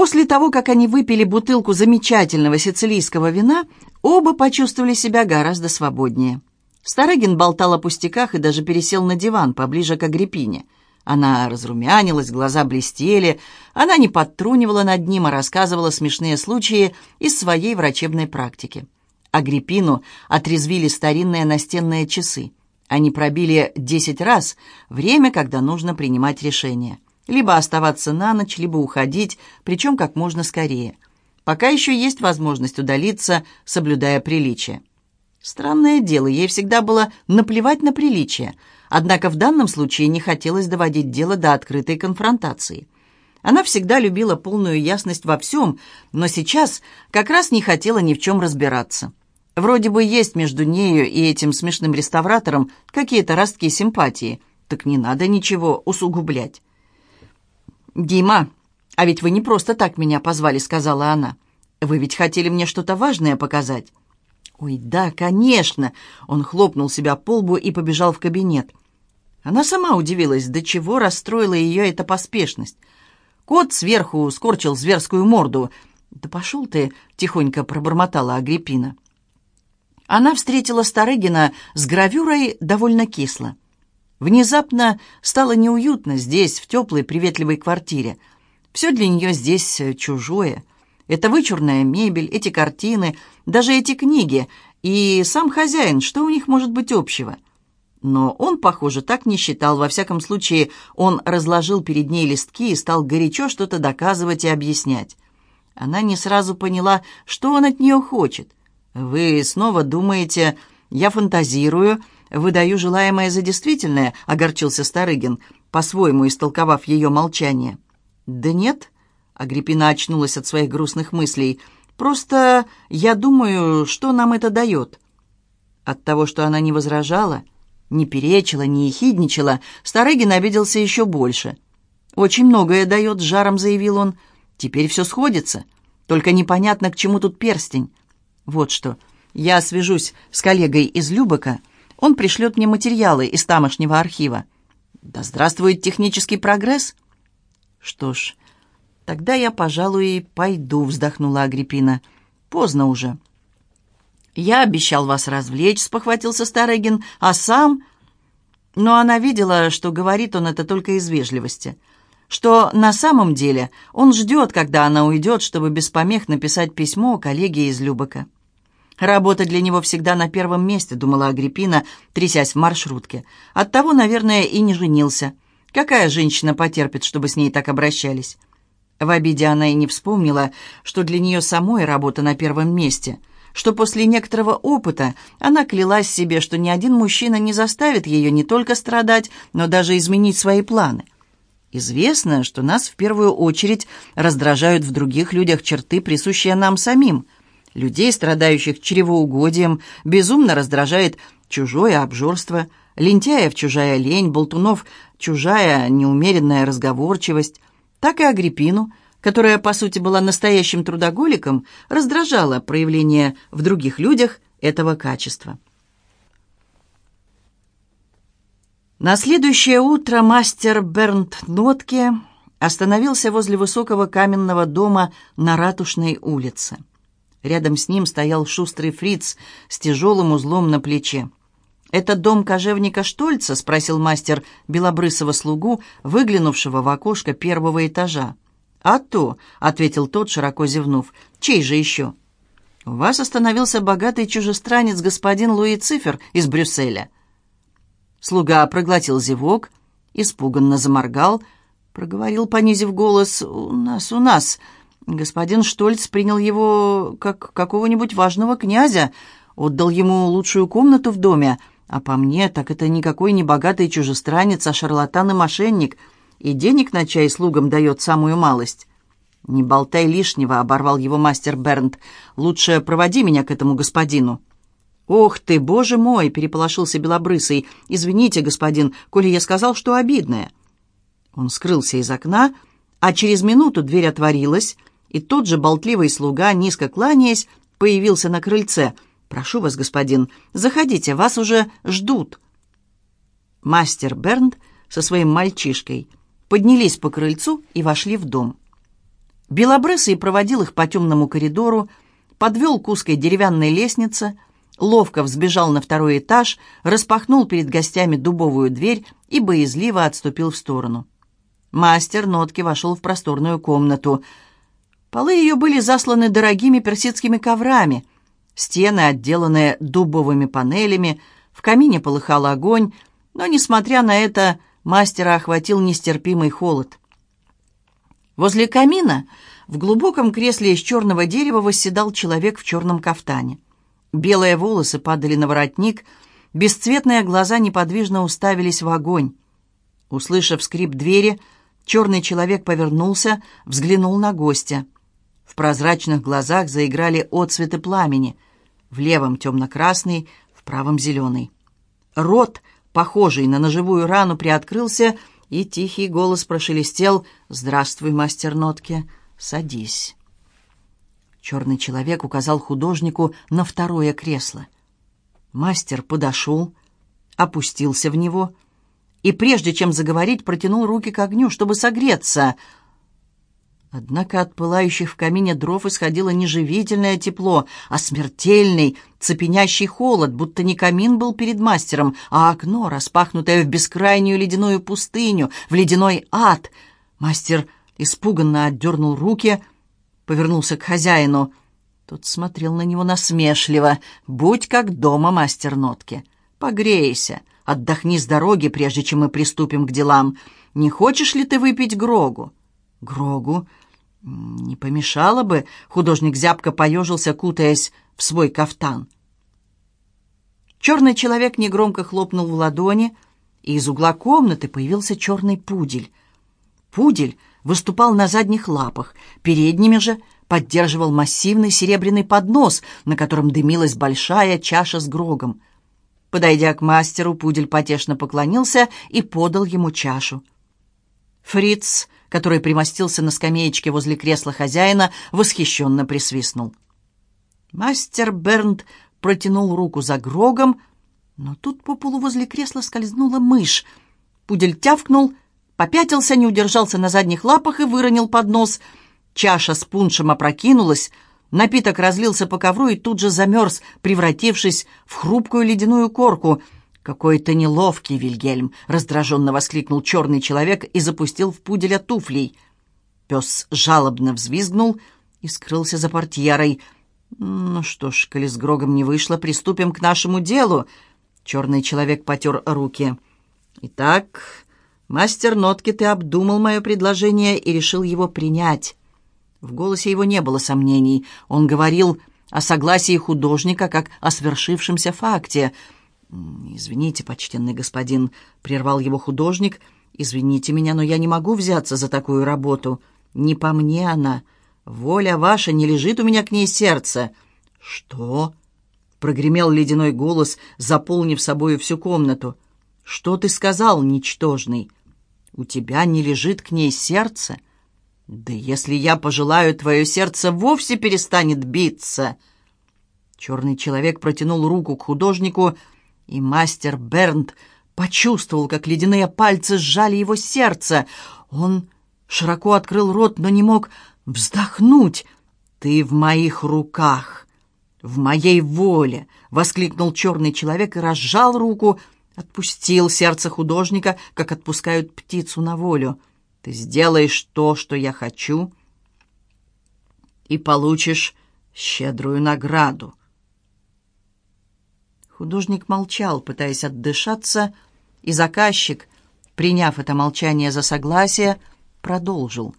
После того, как они выпили бутылку замечательного сицилийского вина, оба почувствовали себя гораздо свободнее. Старыгин болтал о пустяках и даже пересел на диван поближе к Агриппине. Она разрумянилась, глаза блестели, она не подтрунивала над ним, а рассказывала смешные случаи из своей врачебной практики. Агриппину отрезвили старинные настенные часы. Они пробили десять раз время, когда нужно принимать решение. Либо оставаться на ночь, либо уходить, причем как можно скорее. Пока еще есть возможность удалиться, соблюдая приличие. Странное дело, ей всегда было наплевать на приличие, однако в данном случае не хотелось доводить дело до открытой конфронтации. Она всегда любила полную ясность во всем, но сейчас как раз не хотела ни в чем разбираться. Вроде бы есть между нею и этим смешным реставратором какие-то ростки симпатии, так не надо ничего усугублять. «Дима, а ведь вы не просто так меня позвали», — сказала она. «Вы ведь хотели мне что-то важное показать». «Ой, да, конечно!» Он хлопнул себя по лбу и побежал в кабинет. Она сама удивилась, до чего расстроила ее эта поспешность. Кот сверху скорчил зверскую морду. «Да пошел ты!» — тихонько пробормотала Агриппина. Она встретила Старыгина с гравюрой довольно кисло. Внезапно стало неуютно здесь, в теплой, приветливой квартире. Все для нее здесь чужое — это вычурная мебель, эти картины, даже эти книги. И сам хозяин, что у них может быть общего? Но он, похоже, так не считал. Во всяком случае, он разложил перед ней листки и стал горячо что-то доказывать и объяснять. Она не сразу поняла, что он от нее хочет. «Вы снова думаете, я фантазирую, выдаю желаемое за действительное?» — огорчился Старыгин, по-своему истолковав ее молчание. «Да нет», Агриппина очнулась от своих грустных мыслей. «Просто я думаю, что нам это дает». От того, что она не возражала, не перечила, не ехидничала, Старыгин обиделся еще больше. «Очень многое дает», — жаром заявил он. «Теперь все сходится. Только непонятно, к чему тут перстень. Вот что, я свяжусь с коллегой из Любека. Он пришлет мне материалы из тамошнего архива». «Да здравствует технический прогресс!» «Что ж, «Тогда я, пожалуй, пойду», — вздохнула Агриппина. «Поздно уже». «Я обещал вас развлечь», — спохватился Старыгин, «а сам...» Но она видела, что говорит он это только из вежливости, что на самом деле он ждет, когда она уйдет, чтобы без помех написать письмо коллеге из Любека. «Работа для него всегда на первом месте», — думала Агриппина, трясясь в маршрутке. «Оттого, наверное, и не женился. Какая женщина потерпит, чтобы с ней так обращались?» В обиде она и не вспомнила, что для нее самой работа на первом месте, что после некоторого опыта она клялась себе, что ни один мужчина не заставит ее не только страдать, но даже изменить свои планы. Известно, что нас в первую очередь раздражают в других людях черты, присущие нам самим. Людей, страдающих чревоугодием, безумно раздражает чужое обжорство, лентяев чужая лень, болтунов чужая неумеренная разговорчивость, так и Агриппину, которая, по сути, была настоящим трудоголиком, раздражало проявление в других людях этого качества. На следующее утро мастер Бернт Нотке остановился возле высокого каменного дома на Ратушной улице. Рядом с ним стоял шустрый фриц с тяжелым узлом на плече. «Это дом кожевника Штольца?» — спросил мастер белобрысого слугу, выглянувшего в окошко первого этажа. «А то», — ответил тот, широко зевнув, — «чей же еще?» «У вас остановился богатый чужестранец господин Луи Цифер из Брюсселя». Слуга проглотил зевок, испуганно заморгал, проговорил, понизив голос, «У нас, у нас. Господин Штольц принял его как какого-нибудь важного князя, отдал ему лучшую комнату в доме, а по мне, так это никакой не богатый чужестранец, а шарлатан и мошенник, и денег на чай слугам дает самую малость. «Не болтай лишнего», — оборвал его мастер Бернт. «Лучше проводи меня к этому господину». «Ох ты, боже мой!» — переполошился Белобрысый. «Извините, господин, коли я сказал, что обидное». Он скрылся из окна, а через минуту дверь отворилась, и тот же болтливый слуга, низко кланяясь, появился на крыльце — «Прошу вас, господин, заходите, вас уже ждут». Мастер Бернд со своим мальчишкой поднялись по крыльцу и вошли в дом. Белобрысый проводил их по темному коридору, подвел к узкой деревянной лестнице, ловко взбежал на второй этаж, распахнул перед гостями дубовую дверь и боязливо отступил в сторону. Мастер нотки вошел в просторную комнату. Полы ее были засланы дорогими персидскими коврами, стены, отделанные дубовыми панелями, в камине полыхал огонь, но, несмотря на это, мастера охватил нестерпимый холод. Возле камина в глубоком кресле из черного дерева восседал человек в черном кафтане. Белые волосы падали на воротник, бесцветные глаза неподвижно уставились в огонь. Услышав скрип двери, черный человек повернулся, взглянул на гостя. В прозрачных глазах заиграли отцветы пламени. В левом темно-красный, в правом зеленый. Рот, похожий на ножевую рану, приоткрылся, и тихий голос прошелестел «Здравствуй, мастер Нотки, садись». Черный человек указал художнику на второе кресло. Мастер подошел, опустился в него и, прежде чем заговорить, протянул руки к огню, чтобы согреться — Однако от пылающих в камине дров исходило не живительное тепло, а смертельный, цепенящий холод, будто не камин был перед мастером, а окно, распахнутое в бескрайнюю ледяную пустыню, в ледяной ад. Мастер испуганно отдернул руки, повернулся к хозяину. Тот смотрел на него насмешливо. «Будь как дома, мастер нотки. Погрейся, отдохни с дороги, прежде чем мы приступим к делам. Не хочешь ли ты выпить Грогу?» «Грогу?» «Не помешало бы», — художник зябко поежился, кутаясь в свой кафтан. Черный человек негромко хлопнул в ладони, и из угла комнаты появился черный пудель. Пудель выступал на задних лапах, передними же поддерживал массивный серебряный поднос, на котором дымилась большая чаша с грогом. Подойдя к мастеру, пудель потешно поклонился и подал ему чашу. Фриц который примостился на скамеечке возле кресла хозяина, восхищенно присвистнул. Мастер Бернт протянул руку за грогом, но тут по полу возле кресла скользнула мышь. Пудель тявкнул, попятился, не удержался на задних лапах и выронил поднос. Чаша с пуншем опрокинулась, напиток разлился по ковру и тут же замерз, превратившись в хрупкую ледяную корку — «Какой ты неловкий, Вильгельм!» — раздраженно воскликнул черный человек и запустил в пуделя туфлей. Пес жалобно взвизгнул и скрылся за портьерой. «Ну что ж, коли с Грогом не вышло, приступим к нашему делу». Черный человек потер руки. «Итак, мастер Нотки, ты обдумал мое предложение и решил его принять». В голосе его не было сомнений. Он говорил о согласии художника как о свершившемся факте — «Извините, почтенный господин», — прервал его художник. «Извините меня, но я не могу взяться за такую работу. Не по мне она. Воля ваша, не лежит у меня к ней сердце». «Что?» — прогремел ледяной голос, заполнив собою всю комнату. «Что ты сказал, ничтожный? У тебя не лежит к ней сердце?» «Да если я пожелаю, твое сердце вовсе перестанет биться!» Черный человек протянул руку к художнику, — и мастер Бернт почувствовал, как ледяные пальцы сжали его сердце. Он широко открыл рот, но не мог вздохнуть. «Ты в моих руках, в моей воле!» — воскликнул черный человек и разжал руку, отпустил сердце художника, как отпускают птицу на волю. «Ты сделаешь то, что я хочу, и получишь щедрую награду». Художник молчал, пытаясь отдышаться, и заказчик, приняв это молчание за согласие, продолжил.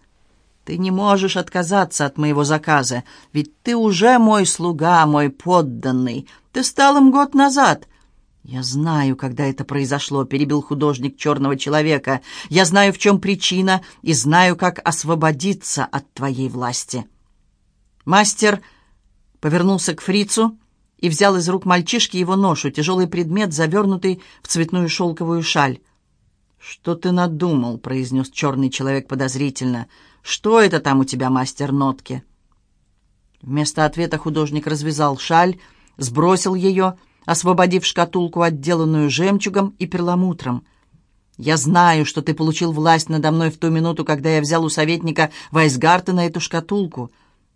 «Ты не можешь отказаться от моего заказа, ведь ты уже мой слуга, мой подданный. Ты стал им год назад». «Я знаю, когда это произошло», — перебил художник черного человека. «Я знаю, в чем причина, и знаю, как освободиться от твоей власти». Мастер повернулся к фрицу и взял из рук мальчишки его ношу, тяжелый предмет, завернутый в цветную шелковую шаль. «Что ты надумал?» — произнес черный человек подозрительно. «Что это там у тебя, мастер нотки?» Вместо ответа художник развязал шаль, сбросил ее, освободив шкатулку, отделанную жемчугом и перламутром. Я знаю, что ты получил власть надо мной в ту минуту, когда я взял у советника Вайсгартена эту шкатулку.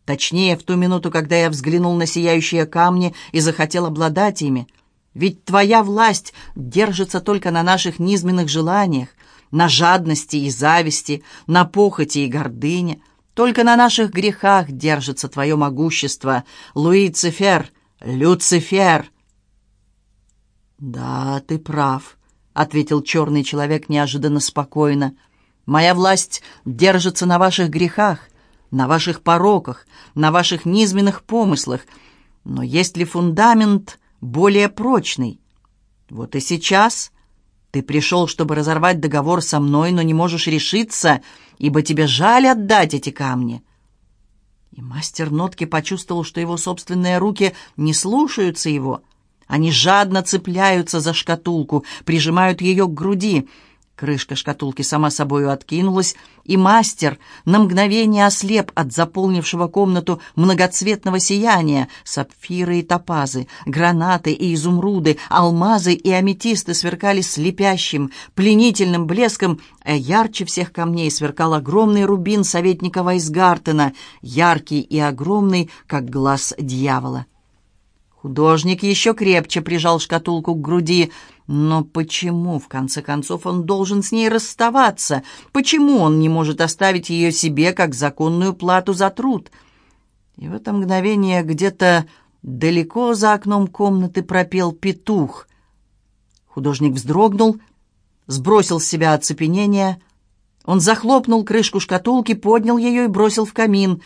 Точнее, в ту минуту, когда я взглянул на сияющие камни и захотел обладать ими. Ведь твоя власть держится только на наших низменных желаниях, на жадности и зависти, на похоти и гордыне. Только на наших грехах держится твое могущество, Луицифер, Люцифер. «Да, ты прав», — ответил черный человек неожиданно спокойно. «Моя власть держится на ваших грехах, на ваших пороках, на ваших низменных помыслах. Но есть ли фундамент более прочный? Вот и сейчас ты пришел, чтобы разорвать договор со мной, но не можешь решиться, ибо тебе жаль отдать эти камни». И мастер нотки почувствовал, что его собственные руки не слушаются его — они жадно цепляются за шкатулку, прижимают ее к груди. Крышка шкатулки сама собою откинулась, и мастер на мгновение ослеп от заполнившего комнату многоцветного сияния. Сапфиры и топазы, гранаты и изумруды, алмазы и аметисты сверкали слепящим, пленительным блеском, а ярче всех камней сверкал огромный рубин советника Вайсгартена, яркий и огромный, как глаз дьявола. Художник еще крепче прижал шкатулку к груди. Но почему, в конце концов, он должен с ней расставаться? Почему он не может оставить ее себе как законную плату за труд? И в это мгновение где-то далеко за окном комнаты пропел петух. Художник вздрогнул, сбросил с себя оцепенение. Он захлопнул крышку шкатулки, поднял ее и бросил в камин.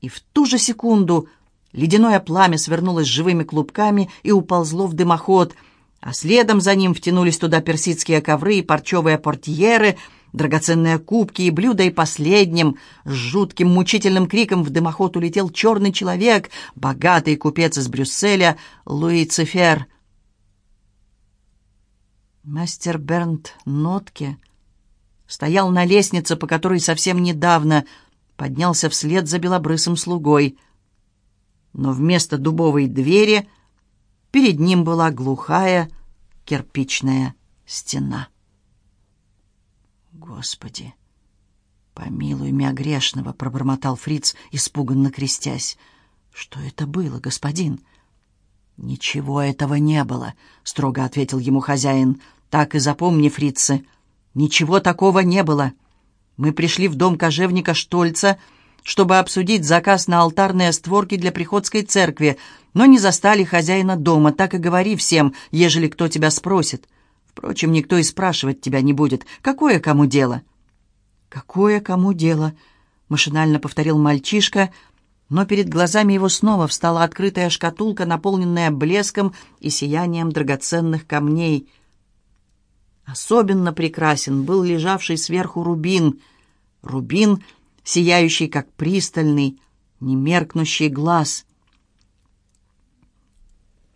И в ту же секунду Ледяное пламя свернулось живыми клубками и уползло в дымоход, а следом за ним втянулись туда персидские ковры и парчевые портьеры, драгоценные кубки и блюда, и последним, с жутким мучительным криком в дымоход улетел черный человек, богатый купец из Брюсселя, Луи Цифер. Мастер Бернт Нотке стоял на лестнице, по которой совсем недавно поднялся вслед за белобрысым слугой — но вместо дубовой двери перед ним была глухая кирпичная стена. «Господи, помилуй меня грешного!» — пробормотал фриц, испуганно крестясь. «Что это было, господин?» «Ничего этого не было», — строго ответил ему хозяин. «Так и запомни, фрицы, ничего такого не было. Мы пришли в дом кожевника Штольца, — чтобы обсудить заказ на алтарные створки для приходской церкви, но не застали хозяина дома, так и говори всем, ежели кто тебя спросит. Впрочем, никто и спрашивать тебя не будет. Какое кому дело?» «Какое кому дело?» — машинально повторил мальчишка, но перед глазами его снова встала открытая шкатулка, наполненная блеском и сиянием драгоценных камней. Особенно прекрасен был лежавший сверху рубин. Рубин — сияющий, как пристальный, немеркнущий глаз.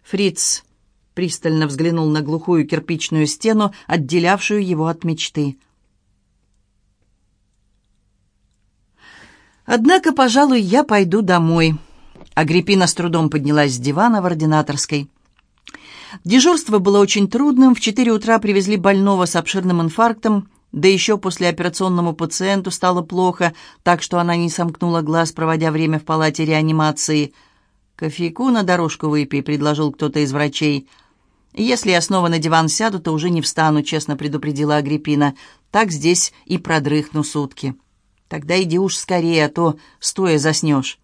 Фриц пристально взглянул на глухую кирпичную стену, отделявшую его от мечты. «Однако, пожалуй, я пойду домой». Агриппина с трудом поднялась с дивана в ординаторской. Дежурство было очень трудным. В четыре утра привезли больного с обширным инфарктом. Да еще после операционному пациенту стало плохо, так что она не сомкнула глаз, проводя время в палате реанимации. «Кофейку на дорожку выпей», — предложил кто-то из врачей. «Если я снова на диван сяду, то уже не встану», — честно предупредила Агриппина. «Так здесь и продрыхну сутки». «Тогда иди уж скорее, а то стоя заснешь».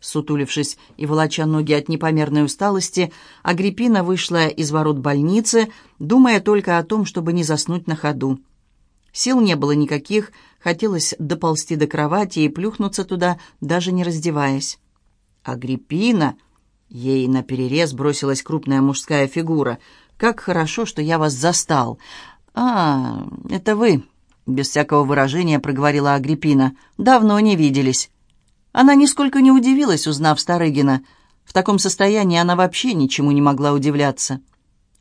Сутулившись и волоча ноги от непомерной усталости, Агриппина вышла из ворот больницы, думая только о том, чтобы не заснуть на ходу. Сил не было никаких, хотелось доползти до кровати и плюхнуться туда, даже не раздеваясь. «Агриппина!» Ей наперерез бросилась крупная мужская фигура. «Как хорошо, что я вас застал!» «А, это вы!» Без всякого выражения проговорила Агриппина. «Давно не виделись». Она нисколько не удивилась, узнав Старыгина. В таком состоянии она вообще ничему не могла удивляться.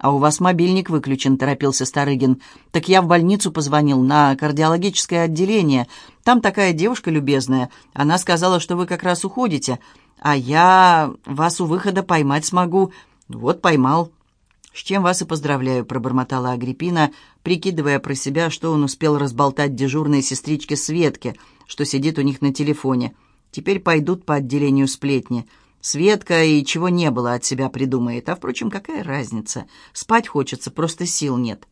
«А у вас мобильник выключен», — торопился Старыгин. «Так я в больницу позвонил, на кардиологическое отделение. Там такая девушка любезная. Она сказала, что вы как раз уходите, а я вас у выхода поймать смогу. Вот поймал». «С чем вас и поздравляю», — пробормотала Агриппина, прикидывая про себя, что он успел разболтать дежурной сестричке Светке, что сидит у них на телефоне. Теперь пойдут по отделению сплетни. Светка и чего не было от себя придумает. А, впрочем, какая разница? Спать хочется, просто сил нет.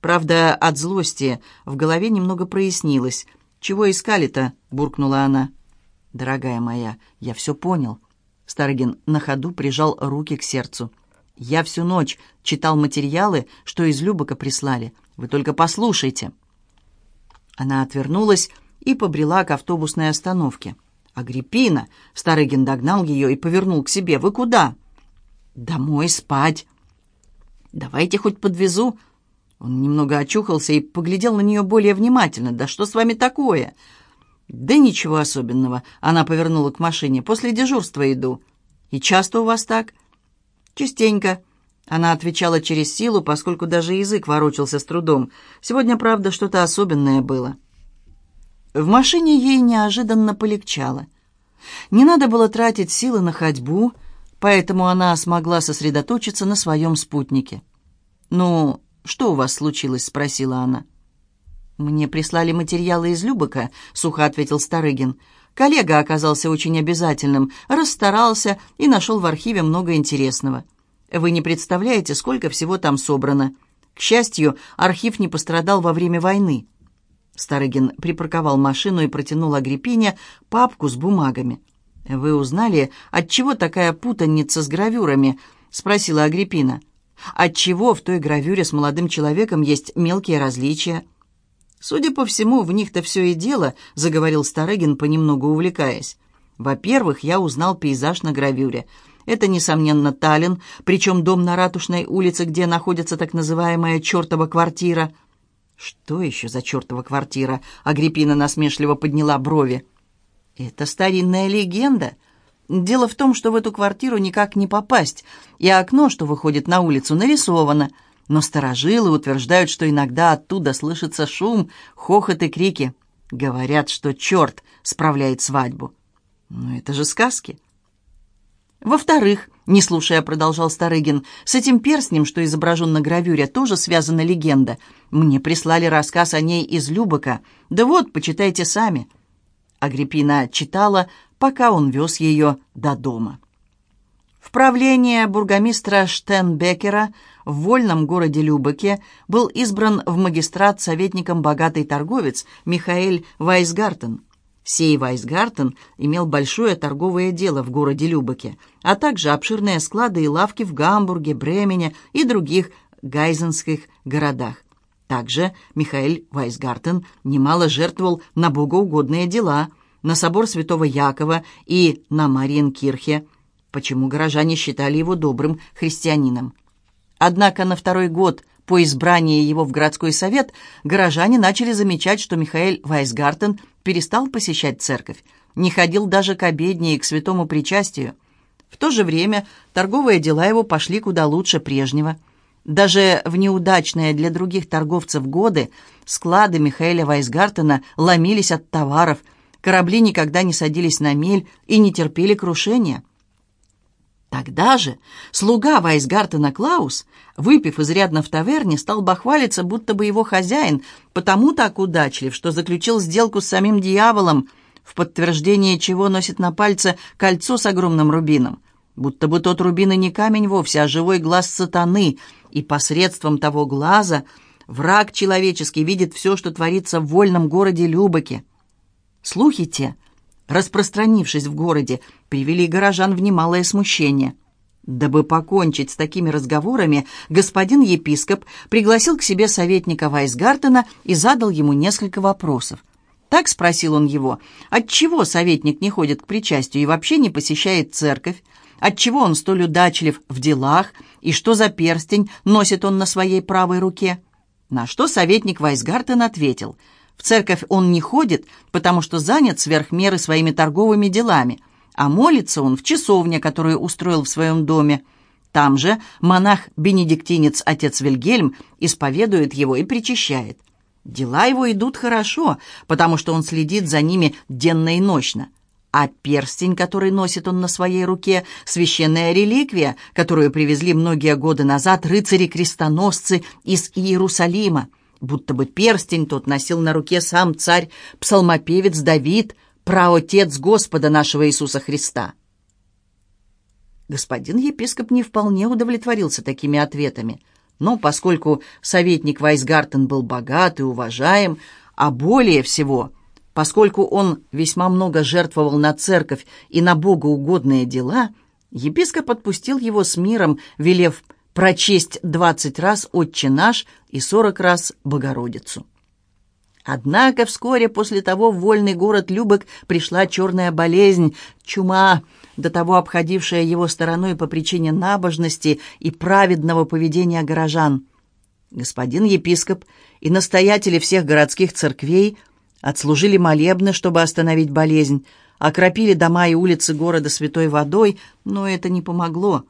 Правда, от злости в голове немного прояснилось. «Чего искали-то?» — буркнула она. «Дорогая моя, я все понял». Старыгин на ходу прижал руки к сердцу. Я всю ночь читал материалы, что из Любока прислали. Вы только послушайте». Она отвернулась и побрела к автобусной остановке. «Агриппина!» — Старыгин догнал ее и повернул к себе. «Вы куда?» «Домой спать». «Давайте хоть подвезу». Он немного очухался и поглядел на нее более внимательно. «Да что с вами такое?» «Да ничего особенного». Она повернула к машине. «После дежурства иду». «И часто у вас так?» «Частенько». Она отвечала через силу, поскольку даже язык ворочался с трудом. Сегодня, правда, что-то особенное было. В машине ей неожиданно полегчало. Не надо было тратить силы на ходьбу, поэтому она смогла сосредоточиться на своем спутнике. «Ну, что у вас случилось?» — спросила она. «Мне прислали материалы из Любока», — сухо ответил Старыгин. Коллега оказался очень обязательным, расстарался и нашел в архиве много интересного. Вы не представляете, сколько всего там собрано. К счастью, архив не пострадал во время войны. Старыгин припарковал машину и протянул Агриппине папку с бумагами. «Вы узнали, отчего такая путаница с гравюрами?» — спросила Агриппина. «Отчего в той гравюре с молодым человеком есть мелкие различия?» «Судя по всему, в них-то все и дело», — заговорил Старыгин, понемногу увлекаясь. «Во-первых, я узнал пейзаж на гравюре. Это, несомненно, Таллин, причем дом на Ратушной улице, где находится так называемая «чертова квартира». «Что еще за чертова квартира?» — Агриппина насмешливо подняла брови. «Это старинная легенда. Дело в том, что в эту квартиру никак не попасть, и окно, что выходит на улицу, нарисовано» но старожилы утверждают, что иногда оттуда слышится шум, хохот и крики. Говорят, что черт справляет свадьбу. Но это же сказки. Во-вторых, не слушая, продолжал Старыгин, с этим перстнем, что изображен на гравюре, тоже связана легенда. Мне прислали рассказ о ней из Любока. Да вот, почитайте сами. Агриппина читала, пока он вез ее до дома. В правление бургомистра Штенбекера в вольном городе Любеке был избран в магистрат советником богатый торговец Михаэль Вайсгартен. Сей Вайсгартен имел большое торговое дело в городе Любеке, а также обширные склады и лавки в Гамбурге, Бремене и других гайзенских городах. Также Михаэль Вайсгартен немало жертвовал на богоугодные дела, на собор святого Якова и на Мариенкирхе, почему горожане считали его добрым христианином. Однако на второй год по избрании его в городской совет горожане начали замечать, что Михаил Вайсгартен перестал посещать церковь, не ходил даже к обедне и к святому причастию. В то же время торговые дела его пошли куда лучше прежнего. Даже в неудачные для других торговцев годы склады Михаила Вайсгартена ломились от товаров, корабли никогда не садились на мель и не терпели крушения – Тогда же слуга Вайсгартена Клаус, выпив изрядно в таверне, стал бахвалиться, будто бы его хозяин, потому так удачлив, что заключил сделку с самим дьяволом, в подтверждение чего носит на пальце кольцо с огромным рубином. Будто бы тот рубин и не камень вовсе, а живой глаз сатаны, и посредством того глаза враг человеческий видит все, что творится в вольном городе Любоке. Слухи те — распространившись в городе, привели горожан в немалое смущение. Дабы покончить с такими разговорами, господин епископ пригласил к себе советника Вайсгартена и задал ему несколько вопросов. Так спросил он его, отчего советник не ходит к причастию и вообще не посещает церковь, отчего он столь удачлив в делах и что за перстень носит он на своей правой руке. На что советник Вайсгартен ответил – в церковь он не ходит, потому что занят сверх меры своими торговыми делами, а молится он в часовне, которую устроил в своем доме. Там же монах-бенедиктинец отец Вильгельм исповедует его и причащает. Дела его идут хорошо, потому что он следит за ними денно и ночно. А перстень, который носит он на своей руке, священная реликвия, которую привезли многие годы назад рыцари-крестоносцы из Иерусалима. Будто бы перстень тот носил на руке сам царь-псалмопевец Давид, праотец Господа нашего Иисуса Христа. Господин епископ не вполне удовлетворился такими ответами, но поскольку советник Вайсгартен был богат и уважаем, а более всего – Поскольку он весьма много жертвовал на церковь и на богоугодные дела, епископ отпустил его с миром, велев прочесть двадцать раз «Отче наш» и сорок раз «Богородицу». Однако вскоре после того в вольный город Любек пришла черная болезнь, чума, до того обходившая его стороной по причине набожности и праведного поведения горожан. Господин епископ и настоятели всех городских церквей – Отслужили молебны, чтобы остановить болезнь, окропили дома и улицы города святой водой, но это не помогло.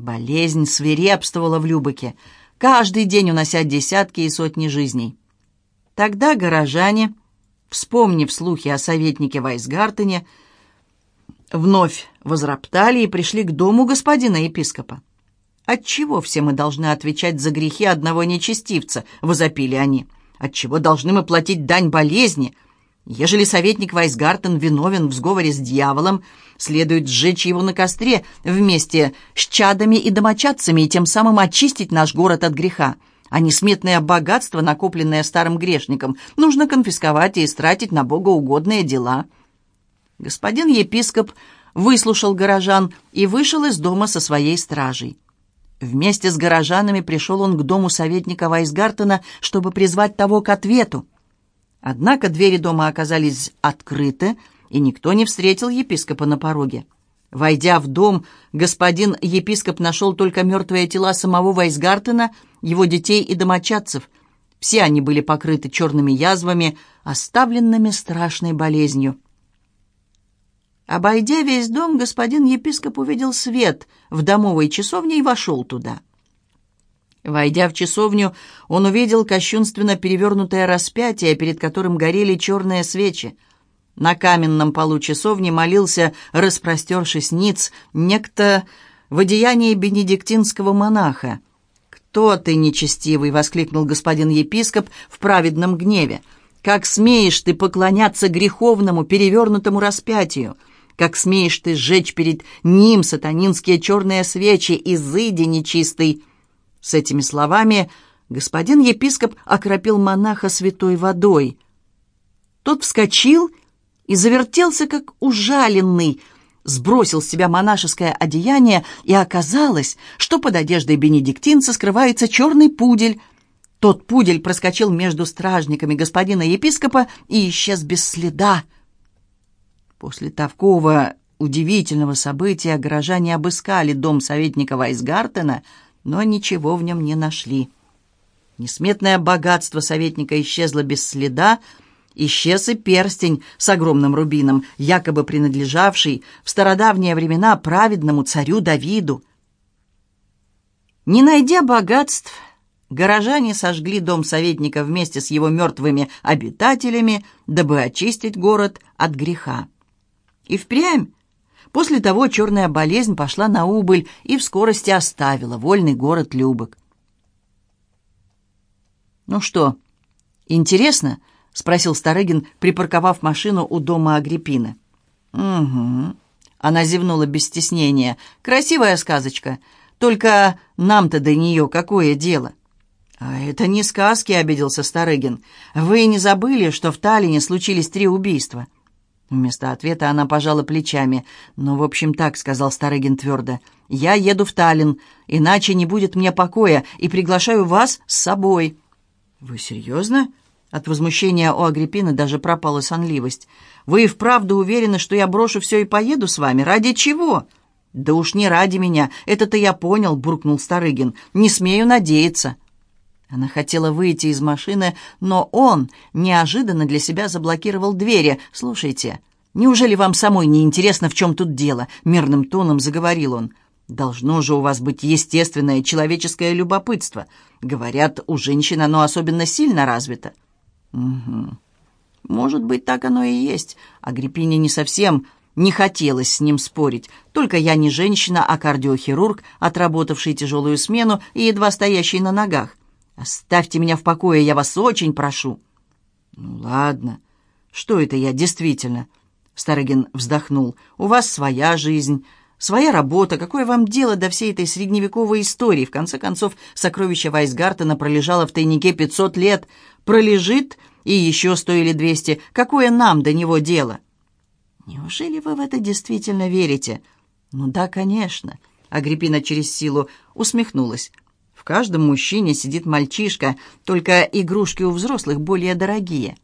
Болезнь свирепствовала в Любаке, каждый день унося десятки и сотни жизней. Тогда горожане, вспомнив слухи о советнике Вайсгартене, вновь возроптали и пришли к дому господина епископа. «Отчего все мы должны отвечать за грехи одного нечестивца?» — возопили они. — Отчего должны мы платить дань болезни? Ежели советник Вайсгартен виновен в сговоре с дьяволом, следует сжечь его на костре вместе с чадами и домочадцами и тем самым очистить наш город от греха. А несметное богатство, накопленное старым грешником, нужно конфисковать и истратить на богоугодные дела. Господин епископ выслушал горожан и вышел из дома со своей стражей. Вместе с горожанами пришел он к дому советника Вайсгартена, чтобы призвать того к ответу. Однако двери дома оказались открыты, и никто не встретил епископа на пороге. Войдя в дом, господин епископ нашел только мертвые тела самого Вайсгартена, его детей и домочадцев. Все они были покрыты черными язвами, оставленными страшной болезнью. Обойдя весь дом, господин епископ увидел свет в домовой часовне и вошел туда. Войдя в часовню, он увидел кощунственно перевернутое распятие, перед которым горели черные свечи. На каменном полу часовни молился, распростершись ниц, некто в одеянии бенедиктинского монаха. «Кто ты, нечестивый?» — воскликнул господин епископ в праведном гневе. «Как смеешь ты поклоняться греховному перевернутому распятию?» Как смеешь ты сжечь перед ним сатанинские черные свечи, изыди нечистый!» С этими словами господин епископ окропил монаха святой водой. Тот вскочил и завертелся, как ужаленный, сбросил с себя монашеское одеяние, и оказалось, что под одеждой бенедиктинца скрывается черный пудель. Тот пудель проскочил между стражниками господина епископа и исчез без следа. После такого удивительного события горожане обыскали дом советника Вайсгартена, но ничего в нем не нашли. Несметное богатство советника исчезло без следа, исчез и перстень с огромным рубином, якобы принадлежавший в стародавние времена праведному царю Давиду. Не найдя богатств, горожане сожгли дом советника вместе с его мертвыми обитателями, дабы очистить город от греха. И впрямь. После того черная болезнь пошла на убыль и в скорости оставила вольный город Любок. «Ну что, интересно?» — спросил Старыгин, припарковав машину у дома Агриппины. «Угу». Она зевнула без стеснения. «Красивая сказочка. Только нам-то до нее какое дело?» «А это не сказки», — обиделся Старыгин. «Вы не забыли, что в Таллине случились три убийства?» Вместо ответа она пожала плечами. «Ну, в общем, так», — сказал Старыгин твердо. «Я еду в Таллин, иначе не будет мне покоя, и приглашаю вас с собой». «Вы серьезно?» От возмущения у Агриппины даже пропала сонливость. «Вы и вправду уверены, что я брошу все и поеду с вами? Ради чего?» «Да уж не ради меня, это-то я понял», — буркнул Старыгин. «Не смею надеяться». Она хотела выйти из машины, но он неожиданно для себя заблокировал двери. «Слушайте, неужели вам самой не интересно, в чем тут дело?» — мирным тоном заговорил он. «Должно же у вас быть естественное человеческое любопытство. Говорят, у женщин оно особенно сильно развито». «Угу. Может быть, так оно и есть. А Агриппине не совсем не хотелось с ним спорить, только я не женщина, а кардиохирург, отработавший тяжелую смену и едва стоящий на ногах. Оставьте меня в покое, я вас очень прошу. Ну ладно. Что это я действительно? Старыгин вздохнул. У вас своя жизнь, своя работа. Какое вам дело до всей этой средневековой истории? В конце концов, сокровище Вайсгартена пролежало в тайнике пятьсот лет. Пролежит и еще сто или двести. Какое нам до него дело? Неужели вы в это действительно верите? Ну да, конечно. Агриппина через силу усмехнулась. В каждом мужчине сидит мальчишка, только игрушки у взрослых более дорогие.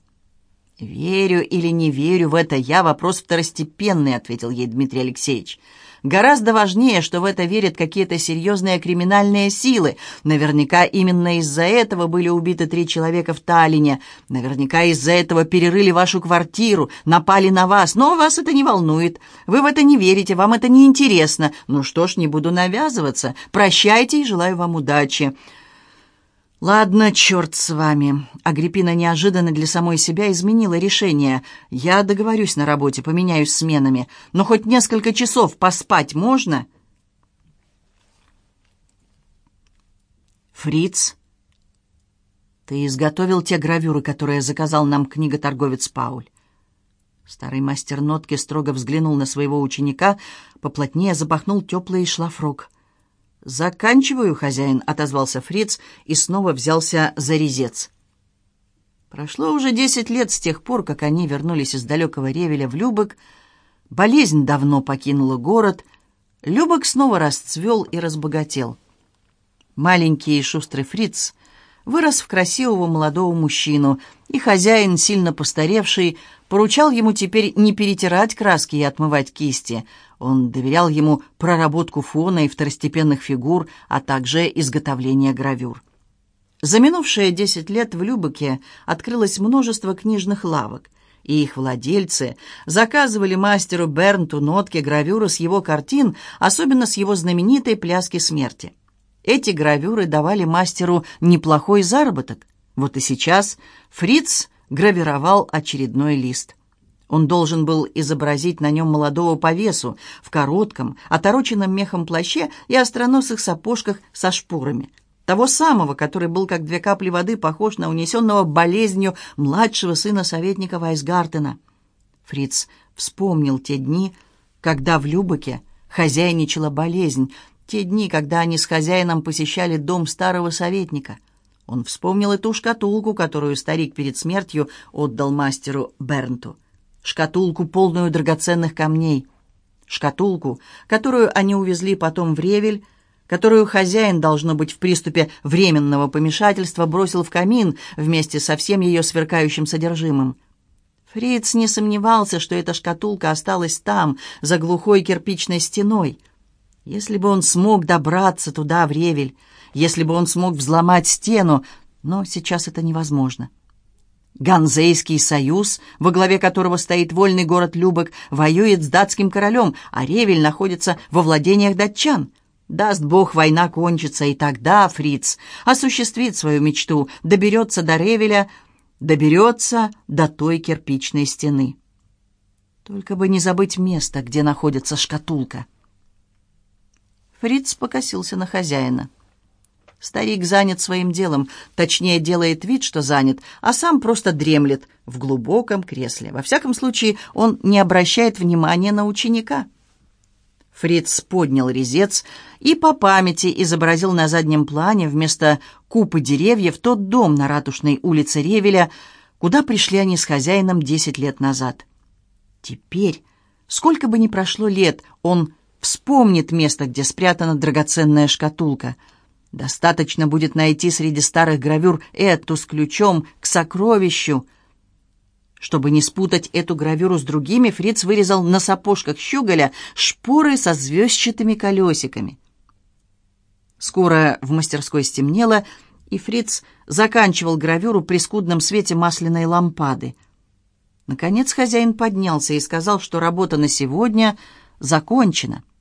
«Верю или не верю в это я, вопрос второстепенный», — ответил ей Дмитрий Алексеевич. Гораздо важнее, что в это верят какие-то серьезные криминальные силы. Наверняка именно из-за этого были убиты три человека в Таллине. Наверняка из-за этого перерыли вашу квартиру, напали на вас. Но вас это не волнует. Вы в это не верите, вам это не интересно. Ну что ж, не буду навязываться. Прощайте и желаю вам удачи. «Ладно, черт с вами». Агриппина неожиданно для самой себя изменила решение. «Я договорюсь на работе, поменяюсь сменами. Но хоть несколько часов поспать можно?» «Фриц, ты изготовил те гравюры, которые заказал нам книготорговец Пауль?» Старый мастер нотки строго взглянул на своего ученика, поплотнее запахнул теплый шлафрок. «Заканчиваю, хозяин», — отозвался Фриц и снова взялся за резец. Прошло уже десять лет с тех пор, как они вернулись из далекого Ревеля в Любок. Болезнь давно покинула город. Любок снова расцвел и разбогател. Маленький и шустрый Фриц вырос в красивого молодого мужчину, и хозяин, сильно постаревший, поручал ему теперь не перетирать краски и отмывать кисти — он доверял ему проработку фона и второстепенных фигур, а также изготовление гравюр. За минувшие десять лет в Любеке открылось множество книжных лавок, и их владельцы заказывали мастеру Бернту нотки гравюры с его картин, особенно с его знаменитой «Пляски смерти». Эти гравюры давали мастеру неплохой заработок. Вот и сейчас Фриц гравировал очередной лист. Он должен был изобразить на нем молодого повесу в коротком, отороченном мехом плаще и остроносых сапожках со шпорами. Того самого, который был, как две капли воды, похож на унесенного болезнью младшего сына советника Вайсгартена. Фриц вспомнил те дни, когда в Любаке хозяйничала болезнь, те дни, когда они с хозяином посещали дом старого советника. Он вспомнил и ту шкатулку, которую старик перед смертью отдал мастеру Бернту шкатулку, полную драгоценных камней. Шкатулку, которую они увезли потом в Ревель, которую хозяин, должно быть, в приступе временного помешательства бросил в камин вместе со всем ее сверкающим содержимым. Фриц не сомневался, что эта шкатулка осталась там, за глухой кирпичной стеной. Если бы он смог добраться туда, в Ревель, если бы он смог взломать стену, но сейчас это невозможно. Ганзейский союз, во главе которого стоит вольный город Любек, воюет с датским королем, а Ревель находится во владениях датчан. Даст Бог, война кончится, и тогда Фриц осуществит свою мечту, доберется до Ревеля, доберется до той кирпичной стены. Только бы не забыть место, где находится шкатулка. Фриц покосился на хозяина. Старик занят своим делом, точнее, делает вид, что занят, а сам просто дремлет в глубоком кресле. Во всяком случае, он не обращает внимания на ученика. Фриц поднял резец и по памяти изобразил на заднем плане вместо купы деревьев тот дом на ратушной улице Ревеля, куда пришли они с хозяином десять лет назад. Теперь, сколько бы ни прошло лет, он вспомнит место, где спрятана драгоценная шкатулка — Достаточно будет найти среди старых гравюр эту с ключом к сокровищу. Чтобы не спутать эту гравюру с другими, Фриц вырезал на сапожках щеголя шпоры со звездчатыми колесиками. Скоро в мастерской стемнело, и Фриц заканчивал гравюру при скудном свете масляной лампады. Наконец хозяин поднялся и сказал, что работа на сегодня закончена —